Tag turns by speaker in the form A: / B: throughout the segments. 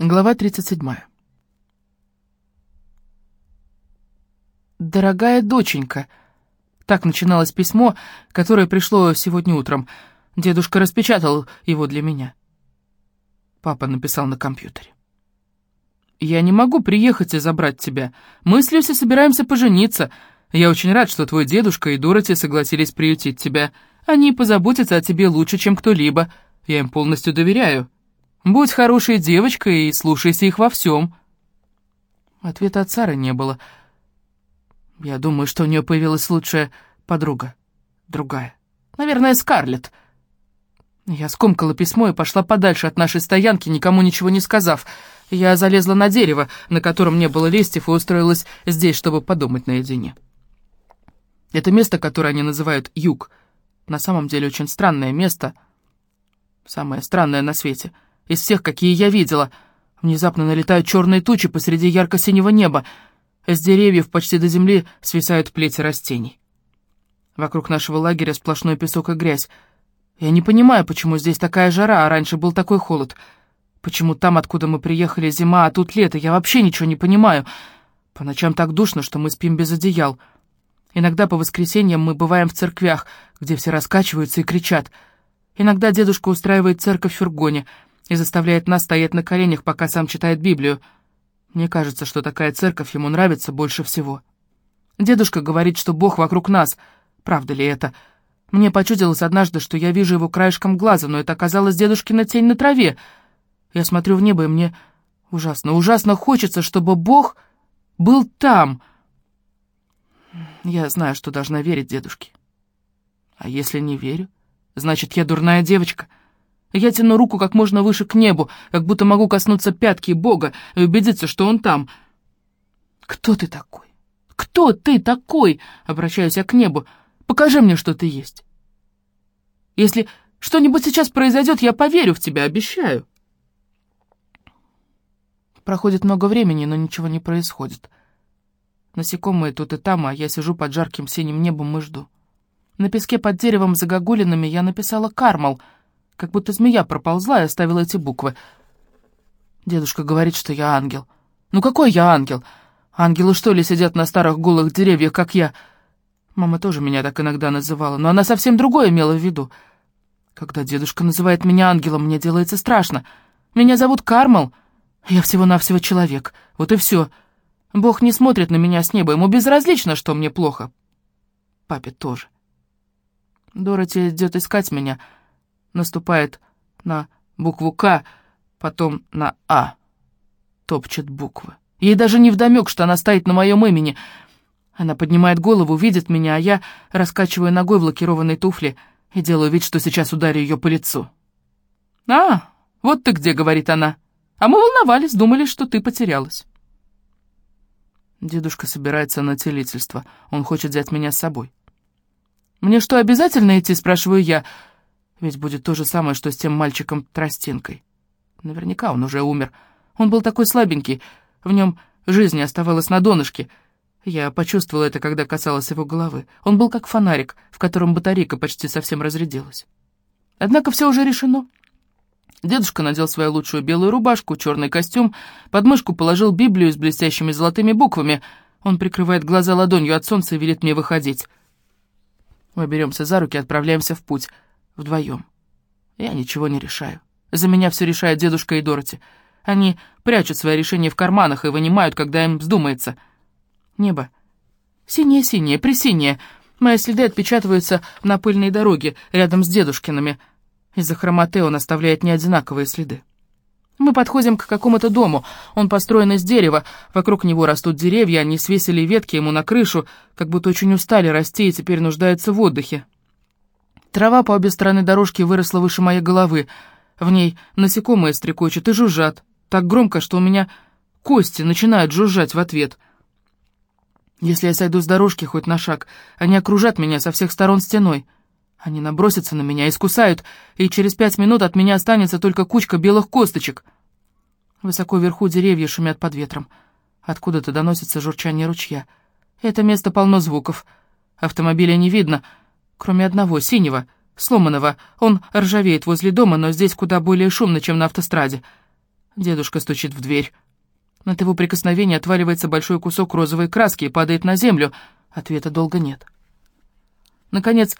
A: Глава 37. «Дорогая доченька», — так начиналось письмо, которое пришло сегодня утром. Дедушка распечатал его для меня. Папа написал на компьютере. «Я не могу приехать и забрать тебя. Мы с Люси собираемся пожениться. Я очень рад, что твой дедушка и Дороти согласились приютить тебя. Они позаботятся о тебе лучше, чем кто-либо. Я им полностью доверяю». Будь хорошей девочкой и слушайся их во всем». Ответа от Сары не было. Я думаю, что у нее появилась лучшая подруга. Другая. Наверное, Скарлетт. Я скомкала письмо и пошла подальше от нашей стоянки, никому ничего не сказав. Я залезла на дерево, на котором не было листьев, и устроилась здесь, чтобы подумать наедине. Это место, которое они называют Юг, на самом деле очень странное место, самое странное на свете — из всех, какие я видела. Внезапно налетают черные тучи посреди ярко-синего неба. С деревьев почти до земли свисают плети растений. Вокруг нашего лагеря сплошной песок и грязь. Я не понимаю, почему здесь такая жара, а раньше был такой холод. Почему там, откуда мы приехали, зима, а тут лето, я вообще ничего не понимаю. По ночам так душно, что мы спим без одеял. Иногда по воскресеньям мы бываем в церквях, где все раскачиваются и кричат. Иногда дедушка устраивает церковь в фургоне — и заставляет нас стоять на коленях, пока сам читает Библию. Мне кажется, что такая церковь ему нравится больше всего. Дедушка говорит, что Бог вокруг нас. Правда ли это? Мне почудилось однажды, что я вижу его краешком глаза, но это оказалось дедушкина тень на траве. Я смотрю в небо, и мне ужасно, ужасно хочется, чтобы Бог был там. Я знаю, что должна верить дедушке. А если не верю, значит, я дурная девочка — я тяну руку как можно выше к небу, как будто могу коснуться пятки Бога и убедиться, что Он там. «Кто ты такой? Кто ты такой?» — обращаюсь я к небу. «Покажи мне, что ты есть. Если что-нибудь сейчас произойдет, я поверю в тебя, обещаю». Проходит много времени, но ничего не происходит. Насекомые тут и там, а я сижу под жарким синим небом и жду. На песке под деревом загогулинами я написала «Кармал», — как будто змея проползла и оставила эти буквы. Дедушка говорит, что я ангел. Ну какой я ангел? Ангелы что ли сидят на старых голых деревьях, как я? Мама тоже меня так иногда называла, но она совсем другое имела в виду. Когда дедушка называет меня ангелом, мне делается страшно. Меня зовут Кармал. Я всего-навсего человек. Вот и все. Бог не смотрит на меня с неба, ему безразлично, что мне плохо. Папе тоже. Дороти идет искать меня — наступает на букву «К», потом на «А». Топчет буквы. Ей даже не вдомек, что она стоит на моем имени. Она поднимает голову, видит меня, а я раскачиваю ногой в лакированной туфле и делаю вид, что сейчас ударю ее по лицу. «А, вот ты где», — говорит она. «А мы волновались, думали, что ты потерялась». Дедушка собирается на целительство. Он хочет взять меня с собой. «Мне что, обязательно идти?» — спрашиваю я. Ведь будет то же самое, что с тем мальчиком Тростинкой. Наверняка он уже умер. Он был такой слабенький, в нем жизни оставалось на донышке. Я почувствовала это, когда касалась его головы. Он был как фонарик, в котором батарейка почти совсем разрядилась. Однако все уже решено. Дедушка надел свою лучшую белую рубашку, черный костюм, под мышку положил Библию с блестящими золотыми буквами. Он прикрывает глаза ладонью от солнца и велит мне выходить. Мы беремся за руки и отправляемся в путь — Вдвоем. Я ничего не решаю. За меня все решает дедушка и Дороти. Они прячут свои решения в карманах и вынимают, когда им вздумается. Небо. Синее-синее, пресинее. Мои следы отпечатываются на пыльной дороге, рядом с дедушкиными. Из-за хромоты он оставляет неодинаковые следы. Мы подходим к какому-то дому. Он построен из дерева. Вокруг него растут деревья, они свесили ветки ему на крышу, как будто очень устали расти и теперь нуждаются в отдыхе. Трава по обе стороны дорожки выросла выше моей головы. В ней насекомые стрекочут и жужжат. Так громко, что у меня кости начинают жужжать в ответ. Если я сойду с дорожки хоть на шаг, они окружат меня со всех сторон стеной. Они набросятся на меня, искусают, и через пять минут от меня останется только кучка белых косточек. Высоко вверху деревья шумят под ветром. Откуда-то доносится журчание ручья. Это место полно звуков. Автомобиля не видно — Кроме одного, синего, сломанного. Он ржавеет возле дома, но здесь куда более шумно, чем на автостраде. Дедушка стучит в дверь. От его прикосновения отваливается большой кусок розовой краски и падает на землю. Ответа долго нет. Наконец,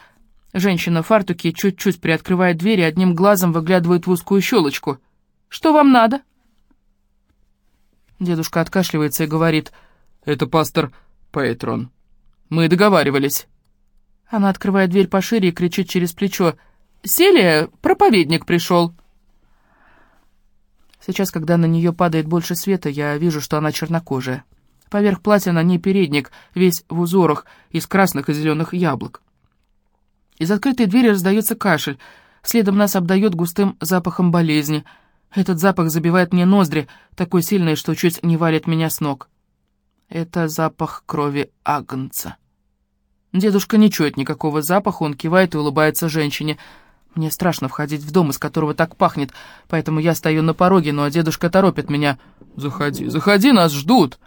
A: женщина в фартуке чуть-чуть приоткрывает дверь и одним глазом выглядывает в узкую щелочку. «Что вам надо?» Дедушка откашливается и говорит, «Это пастор Пейтрон. Мы договаривались». Она открывает дверь пошире и кричит через плечо, «Селия, проповедник пришел!» Сейчас, когда на нее падает больше света, я вижу, что она чернокожая. Поверх платья на ней передник, весь в узорах из красных и зеленых яблок. Из открытой двери раздается кашель. Следом нас обдает густым запахом болезни. Этот запах забивает мне ноздри, такой сильный, что чуть не валит меня с ног. Это запах крови Агнца. Дедушка не чует никакого запаха, он кивает и улыбается женщине. Мне страшно входить в дом, из которого так пахнет, поэтому я стою на пороге, но дедушка торопит меня. «Заходи, заходи, нас ждут!»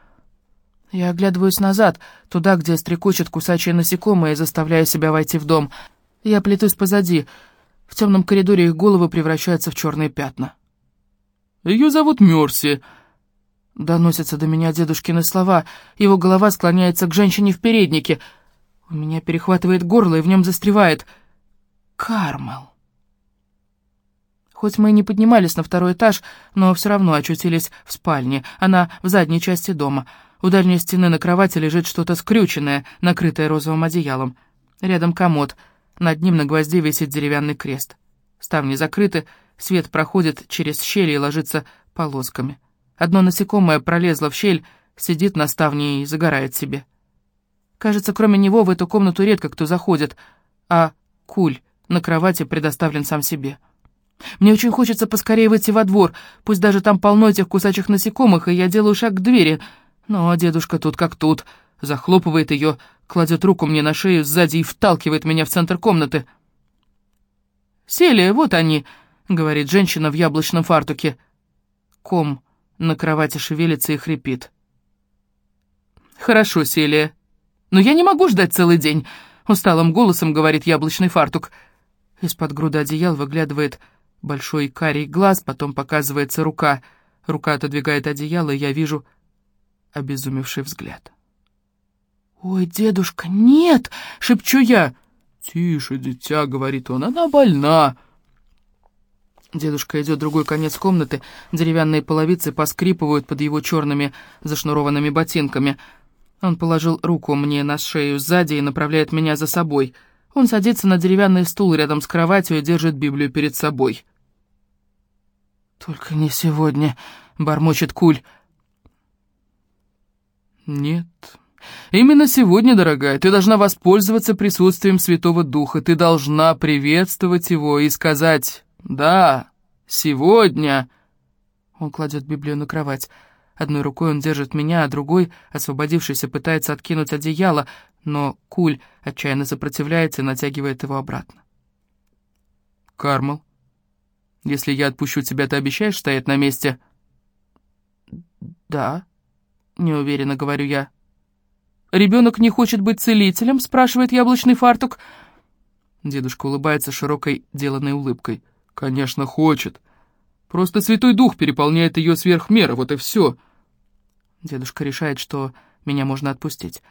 A: Я оглядываюсь назад, туда, где стрекочет кусачие насекомые, заставляю себя войти в дом. Я плетусь позади. В темном коридоре их головы превращаются в черные пятна. «Ее зовут Мерси», — доносятся до меня дедушкины слова. Его голова склоняется к женщине в переднике. У меня перехватывает горло, и в нем застревает. «Кармел». Хоть мы и не поднимались на второй этаж, но все равно очутились в спальне. Она в задней части дома. У дальней стены на кровати лежит что-то скрюченное, накрытое розовым одеялом. Рядом комод. Над ним на гвозде висит деревянный крест. Ставни закрыты, свет проходит через щели и ложится полосками. Одно насекомое пролезло в щель, сидит на ставне и загорает себе. Кажется, кроме него в эту комнату редко кто заходит, а куль на кровати предоставлен сам себе. Мне очень хочется поскорее выйти во двор, пусть даже там полно этих кусачих насекомых, и я делаю шаг к двери. Но дедушка тут как тут, захлопывает ее, кладет руку мне на шею сзади и вталкивает меня в центр комнаты. «Сели, вот они», — говорит женщина в яблочном фартуке. Ком на кровати шевелится и хрипит. «Хорошо, Селия. Но я не могу ждать целый день», — усталым голосом говорит яблочный фартук. Из-под груда одеял выглядывает Большой карий глаз, потом показывается рука. Рука отодвигает одеяло, и я вижу обезумевший взгляд. «Ой, дедушка, нет!» — шепчу я. «Тише, дитя», — говорит он, — «она больна». Дедушка идет в другой конец комнаты, деревянные половицы поскрипывают под его черными зашнурованными ботинками. Он положил руку мне на шею сзади и направляет меня за собой. Он садится на деревянный стул рядом с кроватью и держит Библию перед собой. «Только не сегодня», — бормочет Куль. «Нет, именно сегодня, дорогая, ты должна воспользоваться присутствием Святого Духа, ты должна приветствовать его и сказать «Да, сегодня». Он кладет Библию на кровать. Одной рукой он держит меня, а другой, освободившийся, пытается откинуть одеяло, но Куль отчаянно сопротивляется и натягивает его обратно. «Кармел, если я отпущу тебя, ты обещаешь стоять на месте?» «Да», — неуверенно говорю я. «Ребенок не хочет быть целителем?» — спрашивает яблочный фартук. Дедушка улыбается широкой, деланной улыбкой. «Конечно, хочет. Просто Святой Дух переполняет ее сверх меры, вот и все». Дедушка решает, что меня можно отпустить.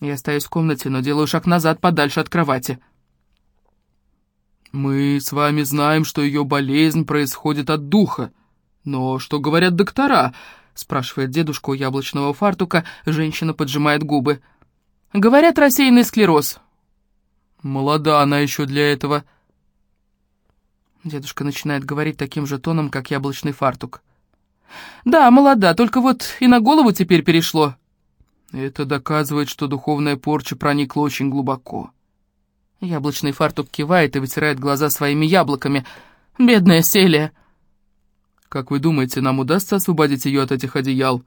A: Я остаюсь в комнате, но делаю шаг назад, подальше от кровати. «Мы с вами знаем, что ее болезнь происходит от духа. Но что говорят доктора?» — спрашивает дедушка у яблочного фартука, женщина поджимает губы. «Говорят, рассеянный склероз». «Молода она еще для этого». Дедушка начинает говорить таким же тоном, как яблочный фартук. «Да, молода, только вот и на голову теперь перешло». Это доказывает, что духовная порча проникла очень глубоко. Яблочный фартук кивает и вытирает глаза своими яблоками. «Бедная Селия!» «Как вы думаете, нам удастся освободить ее от этих одеял?»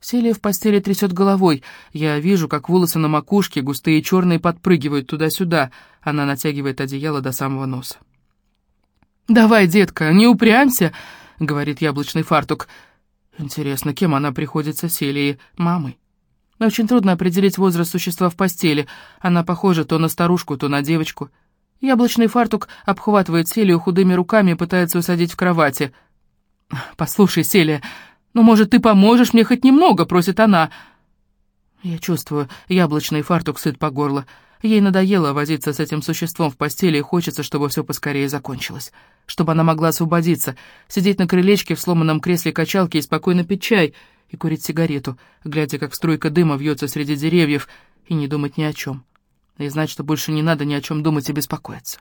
A: Селия в постели трясет головой. Я вижу, как волосы на макушке, густые и черные, подпрыгивают туда-сюда. Она натягивает одеяло до самого носа. «Давай, детка, не упрямься!» — говорит яблочный фартук. «Интересно, кем она приходится Селии? Мамой?» Очень трудно определить возраст существа в постели. Она похожа то на старушку, то на девочку. Яблочный фартук обхватывает Селию худыми руками и пытается усадить в кровати. «Послушай, Селия, ну, может, ты поможешь мне хоть немного?» — просит она. Я чувствую, яблочный фартук сыт по горло. Ей надоело возиться с этим существом в постели, и хочется, чтобы все поскорее закончилось. Чтобы она могла освободиться, сидеть на крылечке в сломанном кресле качалки и спокойно пить чай и курить сигарету, глядя, как струйка дыма вьется среди деревьев, и не думать ни о чем. И знать, что больше не надо ни о чем думать и беспокоиться.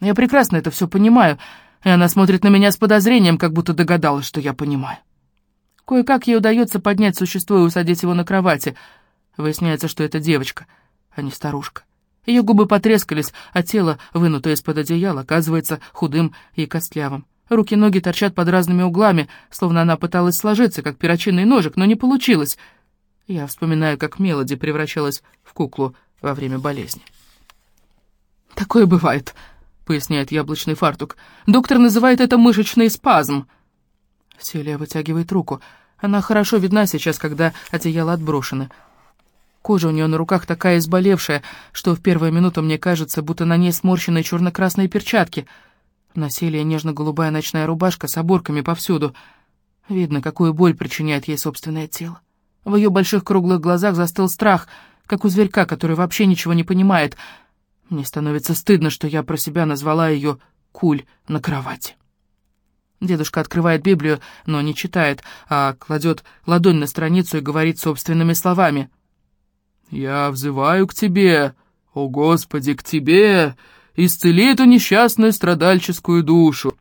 A: Я прекрасно это все понимаю, и она смотрит на меня с подозрением, как будто догадалась, что я понимаю. Кое-как ей удается поднять существо и усадить его на кровати. Выясняется, что это девочка, а не старушка. Ее губы потрескались, а тело, вынутое из-под одеяла, оказывается худым и костлявым. Руки-ноги торчат под разными углами, словно она пыталась сложиться, как перочинный ножик, но не получилось. Я вспоминаю, как Мелоди превращалась в куклу во время болезни. «Такое бывает», — поясняет яблочный фартук. «Доктор называет это мышечный спазм». Селия вытягивает руку. Она хорошо видна сейчас, когда одеяло отброшено. Кожа у нее на руках такая изболевшая, что в первую минуту мне кажется, будто на ней сморщенные черно-красные перчатки. На Селии нежно-голубая ночная рубашка с оборками повсюду. Видно, какую боль причиняет ей собственное тело. В ее больших круглых глазах застыл страх, как у зверька, который вообще ничего не понимает — мне становится стыдно, что я про себя назвала ее «куль» на кровати. Дедушка открывает Библию, но не читает, а кладет ладонь на страницу и говорит собственными словами. «Я взываю к тебе, о Господи, к тебе, исцели эту несчастную страдальческую душу».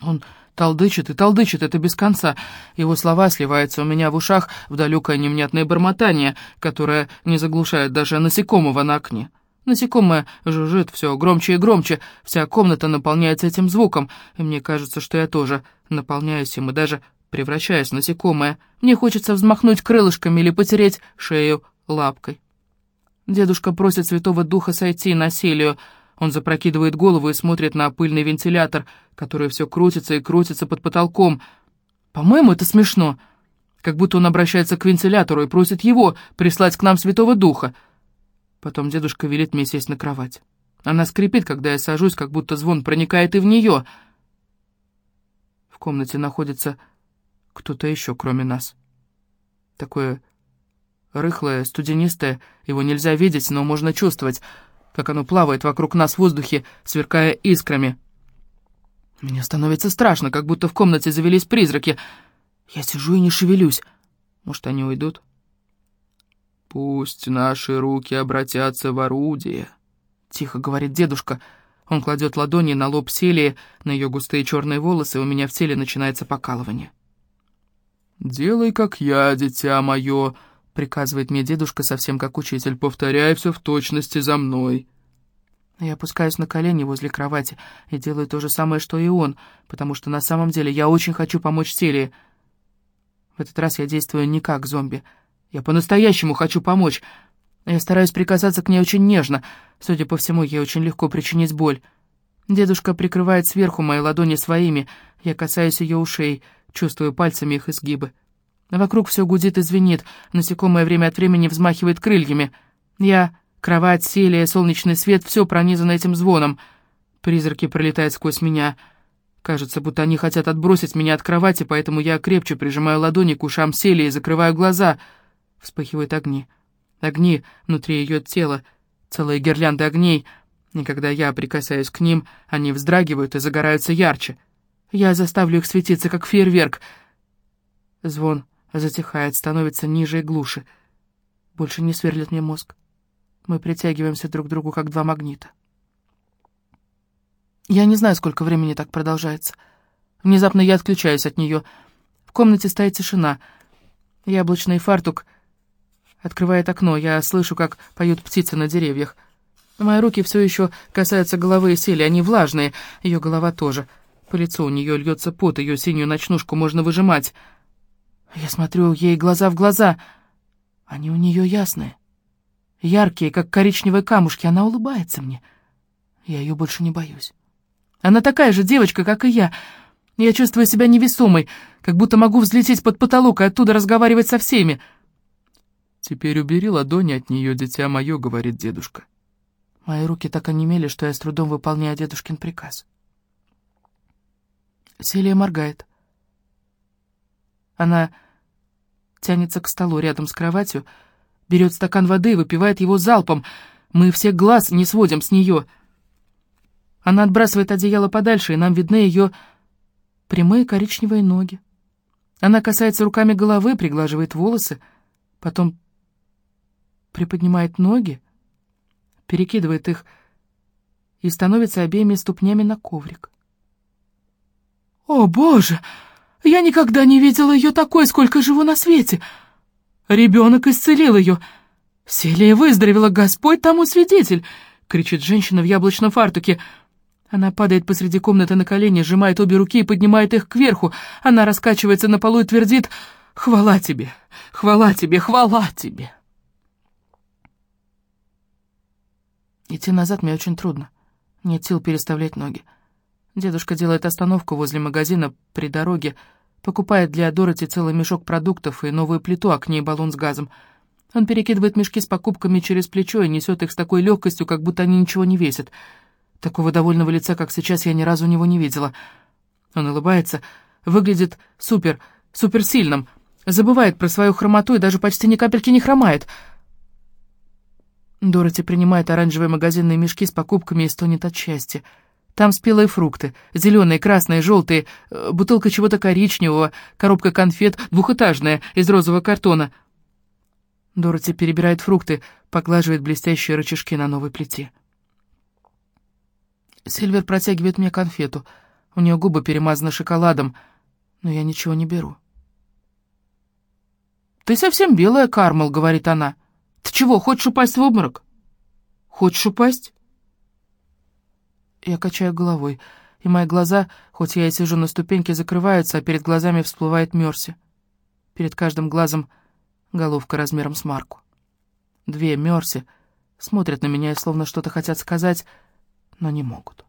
A: Он толдычит и толдычит это без конца. Его слова сливаются у меня в ушах в далекое невнятное бормотание, которое не заглушает даже насекомого на окне. Насекомое жужжит все громче и громче, вся комната наполняется этим звуком, и мне кажется, что я тоже наполняюсь им и даже превращаюсь в насекомое. Мне хочется взмахнуть крылышками или потереть шею лапкой. Дедушка просит Святого Духа сойти на Селию. Он запрокидывает голову и смотрит на пыльный вентилятор, который все крутится и крутится под потолком. По-моему, это смешно. Как будто он обращается к вентилятору и просит его прислать к нам Святого Духа. Потом дедушка велит мне сесть на кровать. Она скрипит, когда я сажусь, как будто звон проникает и в нее. В комнате находится кто-то еще, кроме нас. Такое рыхлое, студенистое, его нельзя видеть, но можно чувствовать, как оно плавает вокруг нас в воздухе, сверкая искрами. Мне становится страшно, как будто в комнате завелись призраки. Я сижу и не шевелюсь. Может, они уйдут? «Пусть наши руки обратятся в орудие», — тихо говорит дедушка. Он кладет ладони на лоб Селии, на ее густые черные волосы, у меня в теле начинается покалывание. «Делай, как я, дитя мое», — приказывает мне дедушка, совсем как учитель. «Повторяй все в точности за мной». Я опускаюсь на колени возле кровати и делаю то же самое, что и он, потому что на самом деле я очень хочу помочь Селии. В этот раз я действую не как зомби — я по-настоящему хочу помочь. Я стараюсь прикасаться к ней очень нежно. Судя по всему, ей очень легко причинить боль. Дедушка прикрывает сверху мои ладони своими. Я касаюсь ее ушей, чувствую пальцами их изгибы. Вокруг все гудит и звенит. Насекомое время от времени взмахивает крыльями. Я, кровать, селия, солнечный свет — все пронизано этим звоном. Призраки пролетают сквозь меня. Кажется, будто они хотят отбросить меня от кровати, поэтому я крепче прижимаю ладони к ушам селии и закрываю глаза — Вспыхивают огни. Огни внутри ее тела, целые гирлянды огней, и когда я прикасаюсь к ним, они вздрагивают и загораются ярче. Я заставлю их светиться, как фейерверк. Звон затихает, становится ниже и глуше. Больше не сверлит мне мозг. Мы притягиваемся друг к другу, как два магнита. Я не знаю, сколько времени так продолжается. Внезапно я отключаюсь от нее. В комнате стоит тишина. Яблочный фартук — Открывает окно, я слышу, как поют птицы на деревьях. Мои руки все еще касаются головы Сели, они влажные, ее голова тоже. По лицу у нее льется пот, ее синюю ночнушку можно выжимать. Я смотрю ей глаза в глаза. Они у нее ясные. Яркие, как коричневые камушки, она улыбается мне. Я ее больше не боюсь. Она такая же девочка, как и я. Я чувствую себя невесомой, как будто могу взлететь под потолок и оттуда разговаривать со всеми. «Теперь убери ладони от нее, дитя мое», — говорит дедушка. Мои руки так онемели, что я с трудом выполняю дедушкин приказ. Селия моргает. Она тянется к столу рядом с кроватью, берет стакан воды и выпивает его залпом. Мы все глаз не сводим с нее. Она отбрасывает одеяло подальше, и нам видны ее прямые коричневые ноги. Она касается руками головы, приглаживает волосы, потом приподнимает ноги, перекидывает их и становится обеими ступнями на коврик. «О, Боже! Я никогда не видела ее такой, сколько живу на свете! Ребенок исцелил ее! Селия выздоровела, Господь тому свидетель!» — кричит женщина в яблочном фартуке — она падает посреди комнаты на колени, сжимает обе руки и поднимает их кверху. Она раскачивается на полу и твердит «Хвала тебе! Хвала тебе! Хвала тебе!» Идти назад мне очень трудно. Нет сил переставлять ноги. Дедушка делает остановку возле магазина при дороге, покупает для Дороти целый мешок продуктов и новую плиту, а к ней баллон с газом. Он перекидывает мешки с покупками через плечо и несет их с такой легкостью, как будто они ничего не весят. Такого довольного лица, как сейчас, я ни разу у него не видела. Он улыбается, выглядит супер, суперсильным, забывает про свою хромоту и даже почти ни капельки не хромает. Дороти принимает оранжевые магазинные мешки с покупками и стонет от счастья. Там спелые фрукты, зеленые, красные, желтые, э, бутылка чего-то коричневого, коробка конфет, двухэтажная, из розового картона. Дороти перебирает фрукты, поглаживает блестящие рычажки на новой плите. Сильвер протягивает мне конфету. У нее губы перемазаны шоколадом, но я ничего не беру. «Ты совсем белая, Кармел», — говорит она. «Ты чего, хочешь упасть в обморок?» «Хочешь упасть?» Я качаю головой, и мои глаза, хоть я и сижу на ступеньке, закрываются, а перед глазами всплывает Мерси. Перед каждым глазом головка размером с марку. Две Мерси смотрят на меня и словно что-то хотят сказать, но не могут.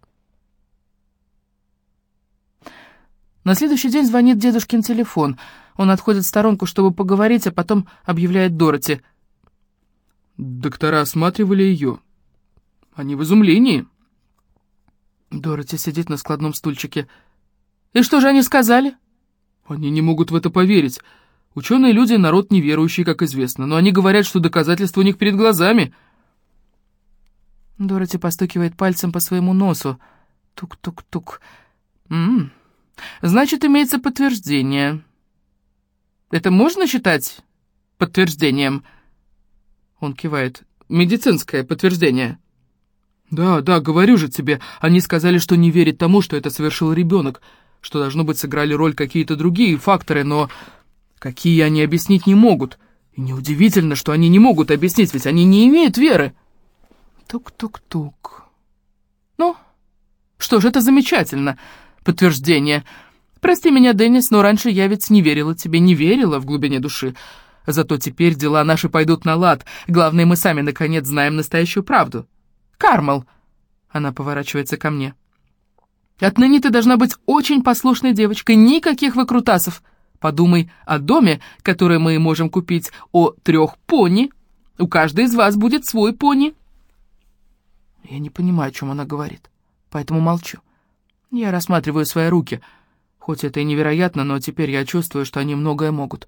A: На следующий день звонит дедушкин телефон. Он отходит в сторонку, чтобы поговорить, а потом объявляет Дороти. «Доктора осматривали ее. Они в изумлении». Дороти сидит на складном стульчике. «И что же они сказали?» «Они не могут в это поверить. Ученые люди — народ неверующий, как известно, но они говорят, что доказательства у них перед глазами». Дороти постукивает пальцем по своему носу. Тук-тук-тук. Ммм, значит, имеется подтверждение. Это можно считать подтверждением? Он кивает. Медицинское подтверждение. Да, да, говорю же тебе, они сказали, что не верят тому, что это совершил ребенок, что, должно быть, сыграли роль какие-то другие факторы, но какие они объяснить не могут. И неудивительно, что они не могут объяснить, ведь они не имеют веры. Тук-тук-тук. Ну, что ж, это замечательно. Подтверждение. Прости меня, Деннис, но раньше я ведь не верила тебе, не верила в глубине души. Зато теперь дела наши пойдут на лад. Главное, мы сами, наконец, знаем настоящую правду. Кармал. Она поворачивается ко мне. Отныне ты должна быть очень послушной девочкой, никаких выкрутасов. Подумай о доме, который мы можем купить, о трех пони. У каждой из вас будет свой пони. Я не понимаю, о чем она говорит, поэтому молчу. Я рассматриваю свои руки. Хоть это и невероятно, но теперь я чувствую, что они многое могут.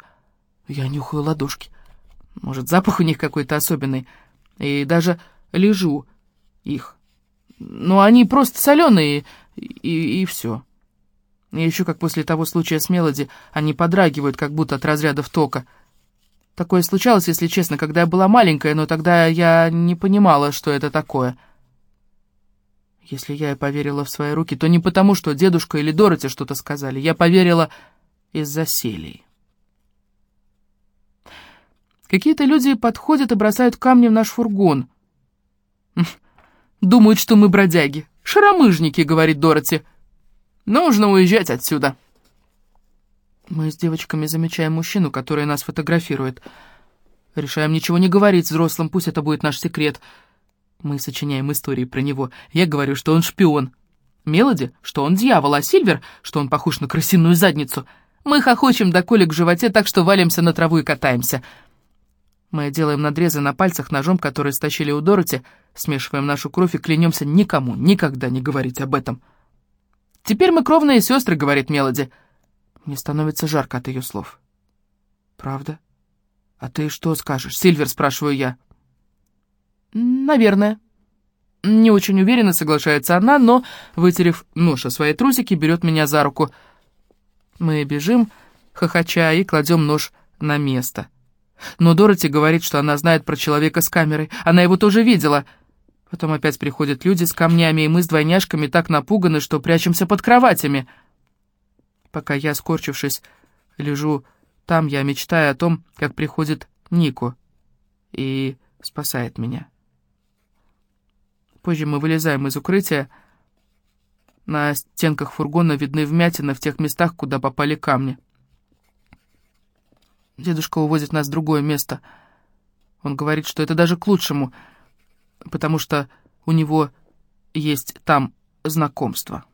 A: Я нюхаю ладошки. Может, запах у них какой-то особенный. И даже лежу их. Но они просто соленые, и, и, и все. И еще как после того случая с Мелоди, они подрагивают, как будто от разрядов тока. Такое случалось, если честно, когда я была маленькая, но тогда я не понимала, что это такое. Если я и поверила в свои руки, то не потому, что дедушка или Дороти что-то сказали. Я поверила из-за селей. Какие-то люди подходят и бросают камни в наш фургон. Думают, что мы бродяги. Шаромыжники, говорит Дороти. Нужно уезжать отсюда. Мы с девочками замечаем мужчину, который нас фотографирует. Решаем ничего не говорить взрослым, пусть это будет наш секрет — мы сочиняем истории про него. Я говорю, что он шпион. Мелоди, что он дьявол, а Сильвер, что он похож на крысиную задницу. Мы хохочем до колик в животе, так что валимся на траву и катаемся. Мы делаем надрезы на пальцах ножом, который стащили у Дороти, смешиваем нашу кровь и клянемся никому никогда не говорить об этом. «Теперь мы кровные сестры», — говорит Мелоди. Мне становится жарко от ее слов. «Правда? А ты что скажешь, Сильвер?» — спрашиваю я.
B: «Наверное».
A: Не очень уверенно соглашается она, но, вытерев нож о свои трусики, берет меня за руку. Мы бежим, хохоча, и кладем нож на место. Но Дороти говорит, что она знает про человека с камерой. Она его тоже видела. Потом опять приходят люди с камнями, и мы с двойняшками так напуганы, что прячемся под кроватями. Пока я, скорчившись, лежу там, я мечтаю о том, как приходит Нику и спасает меня. Позже мы вылезаем из укрытия. На стенках фургона видны вмятины в тех местах, куда попали камни. Дедушка увозит нас в другое место. Он говорит, что это даже к лучшему, потому что у него есть там знакомство.